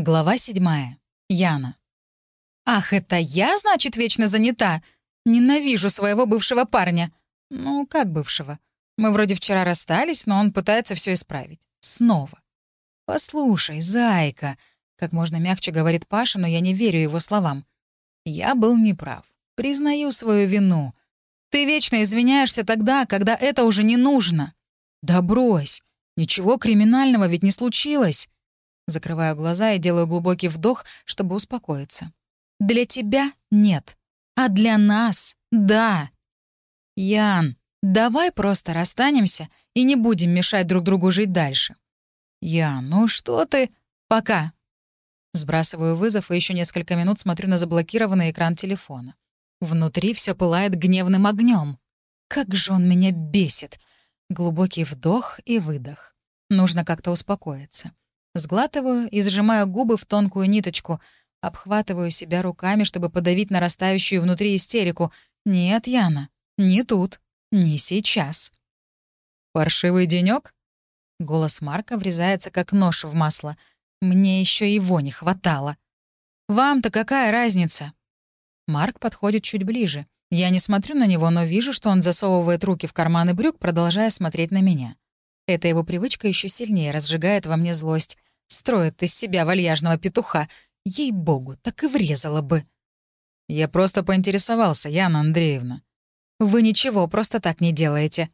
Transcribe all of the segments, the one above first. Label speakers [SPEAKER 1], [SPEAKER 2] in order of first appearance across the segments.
[SPEAKER 1] Глава седьмая. Яна. «Ах, это я, значит, вечно занята? Ненавижу своего бывшего парня. Ну, как бывшего? Мы вроде вчера расстались, но он пытается все исправить. Снова. Послушай, зайка», — как можно мягче говорит Паша, но я не верю его словам. «Я был неправ. Признаю свою вину. Ты вечно извиняешься тогда, когда это уже не нужно. Да брось. Ничего криминального ведь не случилось. Закрываю глаза и делаю глубокий вдох, чтобы успокоиться. «Для тебя нет, а для нас — да». «Ян, давай просто расстанемся и не будем мешать друг другу жить дальше». «Ян, ну что ты...» «Пока». Сбрасываю вызов и еще несколько минут смотрю на заблокированный экран телефона. Внутри все пылает гневным огнем. Как же он меня бесит! Глубокий вдох и выдох. Нужно как-то успокоиться. Сглатываю и сжимаю губы в тонкую ниточку. Обхватываю себя руками, чтобы подавить нарастающую внутри истерику. «Нет, Яна, не тут, не сейчас». «Паршивый денёк?» Голос Марка врезается, как нож в масло. Мне еще его не хватало. «Вам-то какая разница?» Марк подходит чуть ближе. Я не смотрю на него, но вижу, что он засовывает руки в карманы брюк, продолжая смотреть на меня. Эта его привычка еще сильнее разжигает во мне злость. Строит из себя вальяжного петуха. Ей-богу, так и врезала бы. Я просто поинтересовался, Яна Андреевна. Вы ничего просто так не делаете.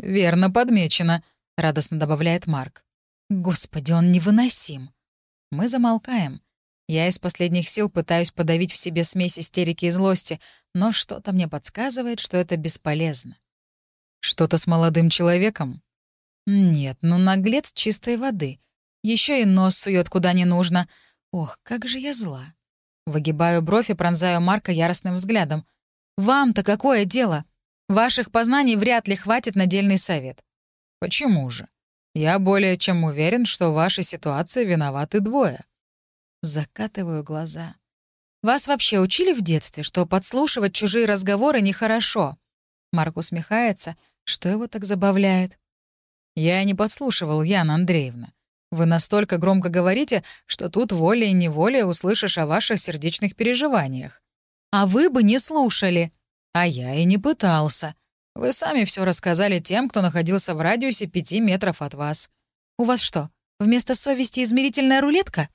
[SPEAKER 1] Верно подмечено, радостно добавляет Марк. Господи, он невыносим. Мы замолкаем. Я из последних сил пытаюсь подавить в себе смесь истерики и злости, но что-то мне подсказывает, что это бесполезно. Что-то с молодым человеком? Нет, ну наглец чистой воды. Еще и нос сует куда не нужно. Ох, как же я зла. Выгибаю бровь и пронзаю Марка яростным взглядом. «Вам-то какое дело? Ваших познаний вряд ли хватит на дельный совет». «Почему же? Я более чем уверен, что в вашей ситуации виноваты двое». Закатываю глаза. «Вас вообще учили в детстве, что подслушивать чужие разговоры нехорошо?» Марк усмехается, что его так забавляет. «Я не подслушивал, Яна Андреевна. Вы настолько громко говорите, что тут волей-неволей услышишь о ваших сердечных переживаниях. А вы бы не слушали. А я и не пытался. Вы сами все рассказали тем, кто находился в радиусе пяти метров от вас. У вас что, вместо совести измерительная рулетка?»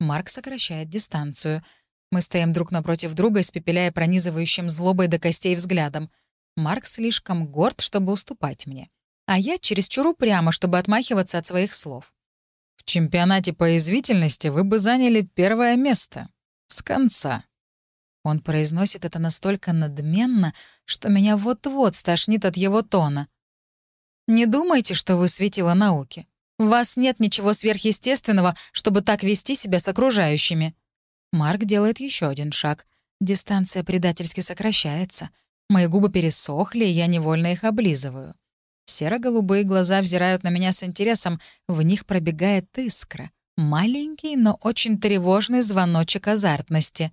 [SPEAKER 1] Марк сокращает дистанцию. Мы стоим друг напротив друга, испепеляя пронизывающим злобой до костей взглядом. Марк слишком горд, чтобы уступать мне а я чересчур упряма, чтобы отмахиваться от своих слов. В чемпионате по извительности вы бы заняли первое место. С конца. Он произносит это настолько надменно, что меня вот-вот стошнит от его тона. «Не думайте, что вы светила науки. У вас нет ничего сверхъестественного, чтобы так вести себя с окружающими». Марк делает еще один шаг. Дистанция предательски сокращается. Мои губы пересохли, и я невольно их облизываю. Серо-голубые глаза взирают на меня с интересом, в них пробегает искра. Маленький, но очень тревожный звоночек азартности.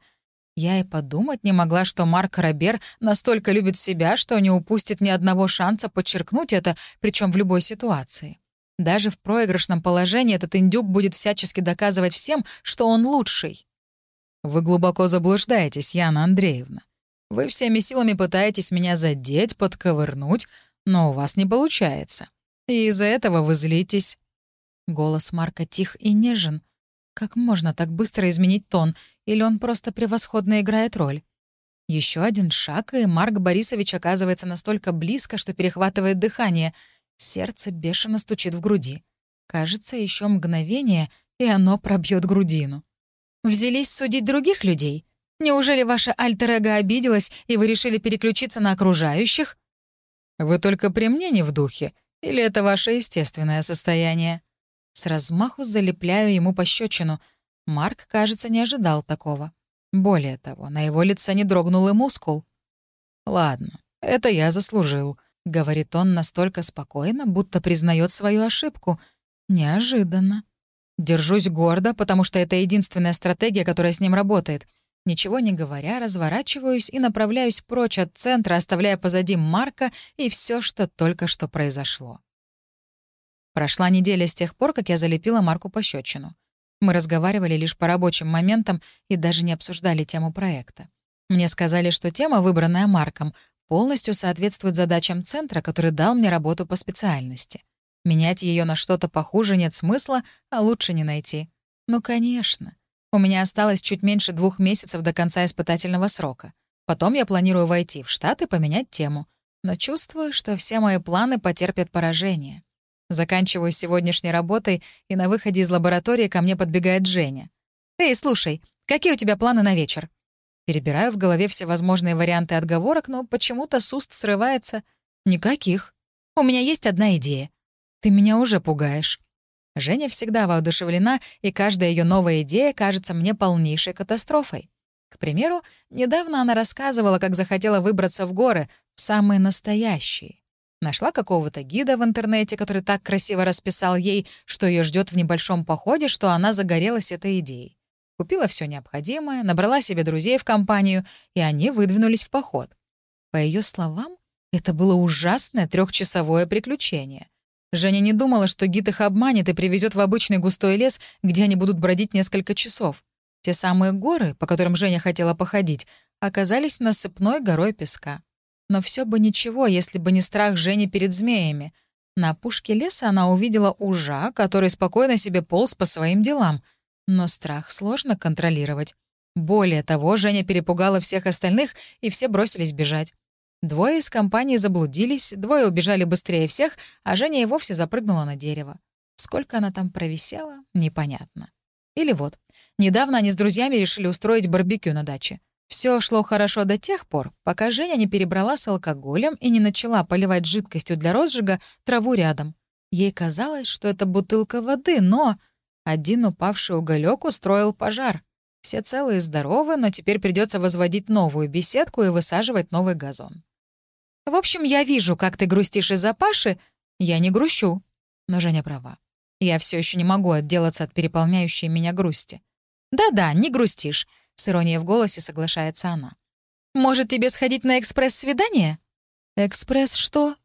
[SPEAKER 1] Я и подумать не могла, что Марк Робер настолько любит себя, что не упустит ни одного шанса подчеркнуть это, причем в любой ситуации. Даже в проигрышном положении этот индюк будет всячески доказывать всем, что он лучший. Вы глубоко заблуждаетесь, Яна Андреевна. Вы всеми силами пытаетесь меня задеть, подковырнуть, но у вас не получается. И из-за этого вы злитесь». Голос Марка тих и нежен. Как можно так быстро изменить тон? Или он просто превосходно играет роль? Еще один шаг, и Марк Борисович оказывается настолько близко, что перехватывает дыхание. Сердце бешено стучит в груди. Кажется, еще мгновение, и оно пробьет грудину. «Взялись судить других людей? Неужели ваша альтер-эго обиделась, и вы решили переключиться на окружающих?» Вы только при мне не в духе? Или это ваше естественное состояние?» С размаху залепляю ему пощечину. Марк, кажется, не ожидал такого. Более того, на его лице не дрогнул и мускул. «Ладно, это я заслужил», — говорит он настолько спокойно, будто признает свою ошибку. Неожиданно. Держусь гордо, потому что это единственная стратегия, которая с ним работает — Ничего не говоря, разворачиваюсь и направляюсь прочь от центра, оставляя позади Марка и все, что только что произошло. Прошла неделя с тех пор, как я залепила Марку пощечину. Мы разговаривали лишь по рабочим моментам и даже не обсуждали тему проекта. Мне сказали, что тема, выбранная Марком, полностью соответствует задачам центра, который дал мне работу по специальности. Менять ее на что-то похуже нет смысла, а лучше не найти. Ну, конечно. У меня осталось чуть меньше двух месяцев до конца испытательного срока. Потом я планирую войти в штат и поменять тему. Но чувствую, что все мои планы потерпят поражение. Заканчиваю сегодняшней работой, и на выходе из лаборатории ко мне подбегает Женя. «Эй, слушай, какие у тебя планы на вечер?» Перебираю в голове все возможные варианты отговорок, но почему-то с уст срывается. «Никаких. У меня есть одна идея. Ты меня уже пугаешь». Женя всегда воодушевлена, и каждая ее новая идея кажется мне полнейшей катастрофой. К примеру, недавно она рассказывала, как захотела выбраться в горы, в самые настоящие. Нашла какого-то гида в интернете, который так красиво расписал ей, что ее ждет в небольшом походе, что она загорелась этой идеей. Купила все необходимое, набрала себе друзей в компанию, и они выдвинулись в поход. По ее словам, это было ужасное трехчасовое приключение. Женя не думала, что гид их обманет и привезет в обычный густой лес, где они будут бродить несколько часов. Те самые горы, по которым Женя хотела походить, оказались насыпной горой песка. Но все бы ничего, если бы не страх Жени перед змеями. На опушке леса она увидела ужа, который спокойно себе полз по своим делам — но страх сложно контролировать. Более того, Женя перепугала всех остальных, и все бросились бежать. Двое из компании заблудились, двое убежали быстрее всех, а Женя и вовсе запрыгнула на дерево. Сколько она там провисела, непонятно. Или вот, недавно они с друзьями решили устроить барбекю на даче. Все шло хорошо до тех пор, пока Женя не перебрала с алкоголем и не начала поливать жидкостью для розжига траву рядом. Ей казалось, что это бутылка воды, но... Один упавший уголек устроил пожар. Все целые и здоровы, но теперь придется возводить новую беседку и высаживать новый газон. В общем, я вижу, как ты грустишь из-за Паши. Я не грущу. Но Женя права. Я все еще не могу отделаться от переполняющей меня грусти. Да-да, не грустишь, с иронией в голосе соглашается она. Может, тебе сходить на экспресс-свидание? Экспресс что?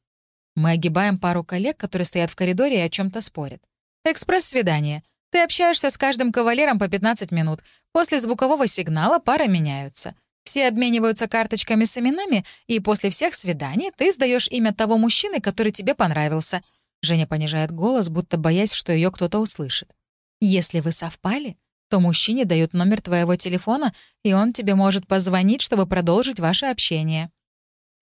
[SPEAKER 1] Мы огибаем пару коллег, которые стоят в коридоре и о чем то спорят. Экспресс-свидание. Ты общаешься с каждым кавалером по 15 минут. После звукового сигнала пары меняются. Все обмениваются карточками с именами, и после всех свиданий ты сдаешь имя того мужчины, который тебе понравился. Женя понижает голос, будто боясь, что ее кто-то услышит. Если вы совпали, то мужчине дают номер твоего телефона, и он тебе может позвонить, чтобы продолжить ваше общение.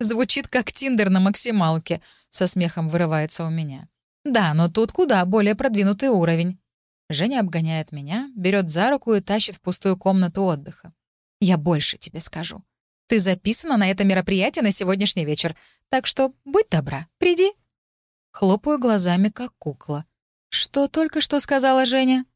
[SPEAKER 1] Звучит как Тиндер на максималке, со смехом вырывается у меня. Да, но тут куда более продвинутый уровень. Женя обгоняет меня, берет за руку и тащит в пустую комнату отдыха. «Я больше тебе скажу. Ты записана на это мероприятие на сегодняшний вечер, так что будь добра, приди». Хлопаю глазами, как кукла. «Что только что сказала Женя?»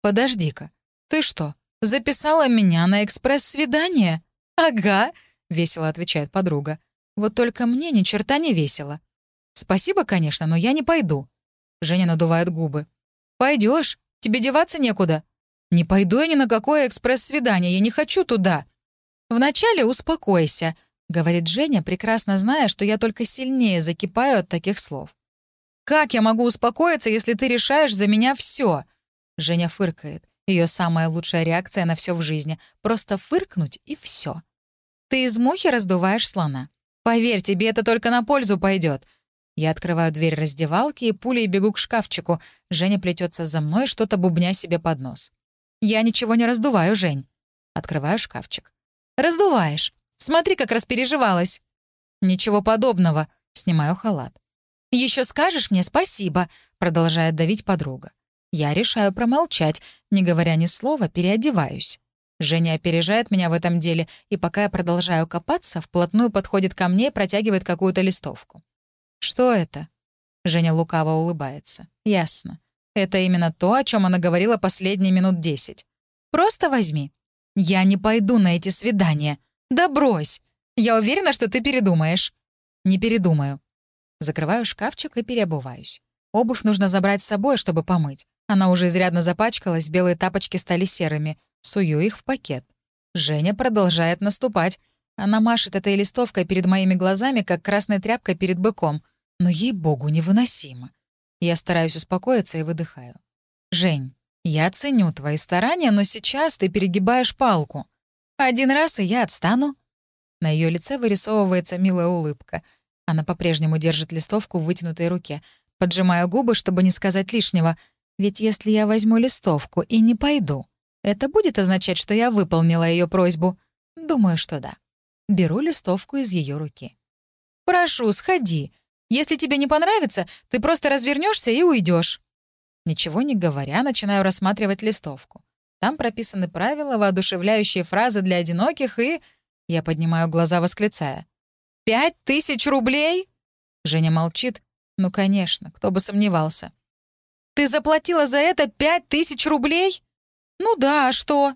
[SPEAKER 1] «Подожди-ка, ты что, записала меня на экспресс-свидание?» «Ага», — весело отвечает подруга. «Вот только мне ни черта не весело». «Спасибо, конечно, но я не пойду». Женя надувает губы. Пойдешь? Тебе деваться некуда». «Не пойду я ни на какое экспресс-свидание, я не хочу туда». «Вначале успокойся», — говорит Женя, прекрасно зная, что я только сильнее закипаю от таких слов. «Как я могу успокоиться, если ты решаешь за меня все? Женя фыркает. Ее самая лучшая реакция на все в жизни — просто фыркнуть и все. «Ты из мухи раздуваешь слона. Поверь, тебе это только на пользу пойдет. Я открываю дверь раздевалки и пулей бегу к шкафчику. Женя плетется за мной, что-то бубня себе под нос. «Я ничего не раздуваю, Жень». Открываю шкафчик. «Раздуваешь. Смотри, как распереживалась». «Ничего подобного». Снимаю халат. Еще скажешь мне спасибо», — продолжает давить подруга. Я решаю промолчать, не говоря ни слова, переодеваюсь. Женя опережает меня в этом деле, и пока я продолжаю копаться, вплотную подходит ко мне и протягивает какую-то листовку. «Что это?» Женя лукаво улыбается. «Ясно. Это именно то, о чем она говорила последние минут десять. Просто возьми. Я не пойду на эти свидания. Да брось. Я уверена, что ты передумаешь». «Не передумаю». Закрываю шкафчик и переобуваюсь. Обувь нужно забрать с собой, чтобы помыть. Она уже изрядно запачкалась, белые тапочки стали серыми. Сую их в пакет. Женя продолжает наступать. Она машет этой листовкой перед моими глазами, как красной тряпкой перед быком — но ей-богу невыносимо. Я стараюсь успокоиться и выдыхаю. «Жень, «Я ценю твои старания, но сейчас ты перегибаешь палку. Один раз, и я отстану». На ее лице вырисовывается милая улыбка. Она по-прежнему держит листовку в вытянутой руке. Поджимаю губы, чтобы не сказать лишнего. Ведь если я возьму листовку и не пойду, это будет означать, что я выполнила ее просьбу? Думаю, что да. Беру листовку из ее руки. «Прошу, сходи. Если тебе не понравится, ты просто развернешься и уйдешь. Ничего не говоря, начинаю рассматривать листовку. Там прописаны правила, воодушевляющие фразы для одиноких и... Я поднимаю глаза, восклицая. «Пять тысяч рублей?» Женя молчит. «Ну, конечно, кто бы сомневался». «Ты заплатила за это пять тысяч рублей?» «Ну да, а что?»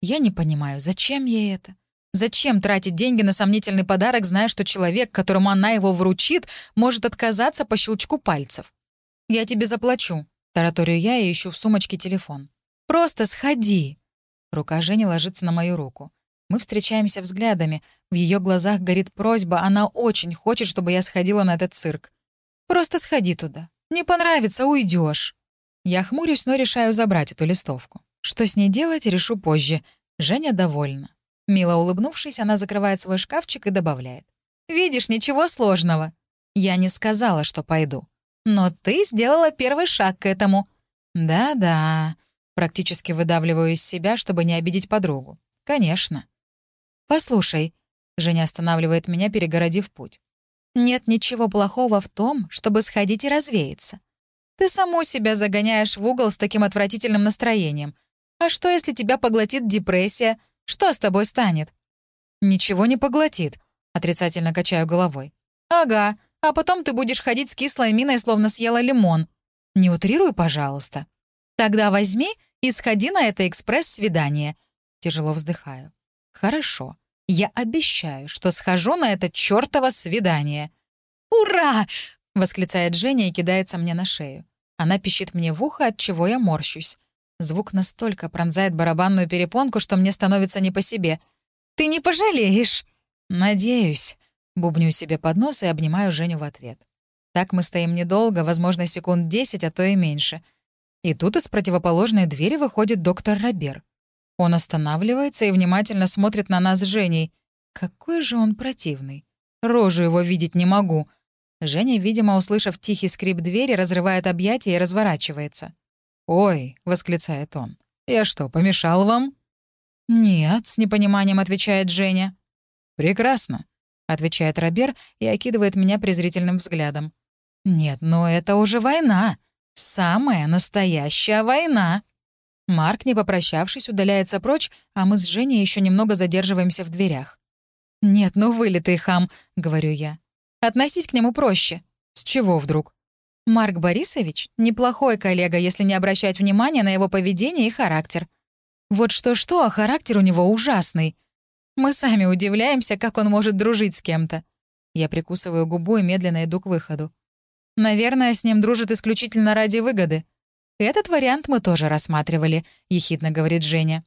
[SPEAKER 1] Я не понимаю, зачем ей это? Зачем тратить деньги на сомнительный подарок, зная, что человек, которому она его вручит, может отказаться по щелчку пальцев? «Я тебе заплачу», — тараторию я и ищу в сумочке телефон. «Просто сходи». Рука Жени ложится на мою руку. Мы встречаемся взглядами. В ее глазах горит просьба. Она очень хочет, чтобы я сходила на этот цирк. «Просто сходи туда. Не понравится — уйдешь. Я хмурюсь, но решаю забрать эту листовку. Что с ней делать, решу позже. Женя довольна. Мило улыбнувшись, она закрывает свой шкафчик и добавляет. «Видишь, ничего сложного. Я не сказала, что пойду. Но ты сделала первый шаг к этому». «Да-да», — практически выдавливаю из себя, чтобы не обидеть подругу. «Конечно». «Послушай», — Женя останавливает меня, перегородив путь. «Нет ничего плохого в том, чтобы сходить и развеяться. Ты саму себя загоняешь в угол с таким отвратительным настроением. А что, если тебя поглотит депрессия? Что с тобой станет?» «Ничего не поглотит», — отрицательно качаю головой. «Ага, а потом ты будешь ходить с кислой миной, словно съела лимон. Не утрируй, пожалуйста. Тогда возьми и сходи на это экспресс-свидание». Тяжело вздыхаю. «Хорошо. Я обещаю, что схожу на это чёртово свидание». «Ура!» — восклицает Женя и кидается мне на шею. Она пищит мне в ухо, от чего я морщусь. Звук настолько пронзает барабанную перепонку, что мне становится не по себе. «Ты не пожалеешь!» «Надеюсь», — бубню себе под нос и обнимаю Женю в ответ. Так мы стоим недолго, возможно, секунд десять, а то и меньше. И тут из противоположной двери выходит доктор Робер. Он останавливается и внимательно смотрит на нас с Женей. Какой же он противный. Рожу его видеть не могу. Женя, видимо, услышав тихий скрип двери, разрывает объятия и разворачивается. «Ой», — восклицает он, — «я что, помешал вам?» «Нет», — с непониманием отвечает Женя. «Прекрасно», — отвечает Робер и окидывает меня презрительным взглядом. «Нет, но это уже война. Самая настоящая война». Марк, не попрощавшись, удаляется прочь, а мы с Женей еще немного задерживаемся в дверях. «Нет, ну вылитый хам», — говорю я. «Относись к нему проще». «С чего вдруг?» Марк Борисович — неплохой коллега, если не обращать внимания на его поведение и характер. Вот что-что, а характер у него ужасный. Мы сами удивляемся, как он может дружить с кем-то. Я прикусываю губу и медленно иду к выходу. Наверное, с ним дружит исключительно ради выгоды. Этот вариант мы тоже рассматривали, — ехидно говорит Женя.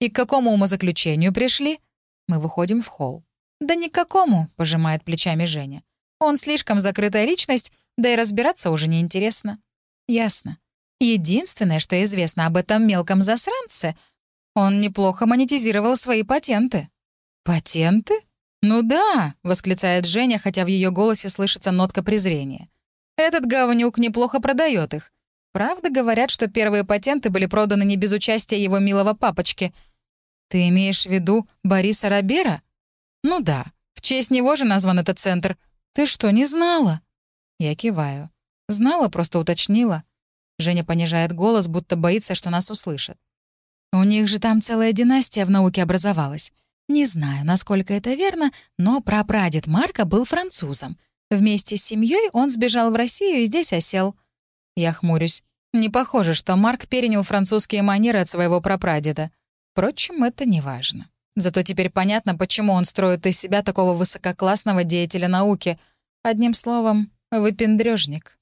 [SPEAKER 1] И к какому умозаключению пришли? Мы выходим в холл. «Да никакому», — пожимает плечами Женя. «Он слишком закрытая личность, да и разбираться уже неинтересно. Ясно. Единственное, что известно об этом мелком засранце, он неплохо монетизировал свои патенты. «Патенты? Ну да», — восклицает Женя, хотя в ее голосе слышится нотка презрения. «Этот говнюк неплохо продает их. Правда говорят, что первые патенты были проданы не без участия его милого папочки. Ты имеешь в виду Бориса Робера? Ну да, в честь него же назван этот центр. Ты что, не знала? Я киваю. Знала, просто уточнила. Женя понижает голос, будто боится, что нас услышат. У них же там целая династия в науке образовалась. Не знаю, насколько это верно, но прапрадед Марка был французом. Вместе с семьей он сбежал в Россию и здесь осел. Я хмурюсь. Не похоже, что Марк перенял французские манеры от своего прапрадеда. Впрочем, это не важно. Зато теперь понятно, почему он строит из себя такого высококлассного деятеля науки. Одним словом, Выпендрёжник.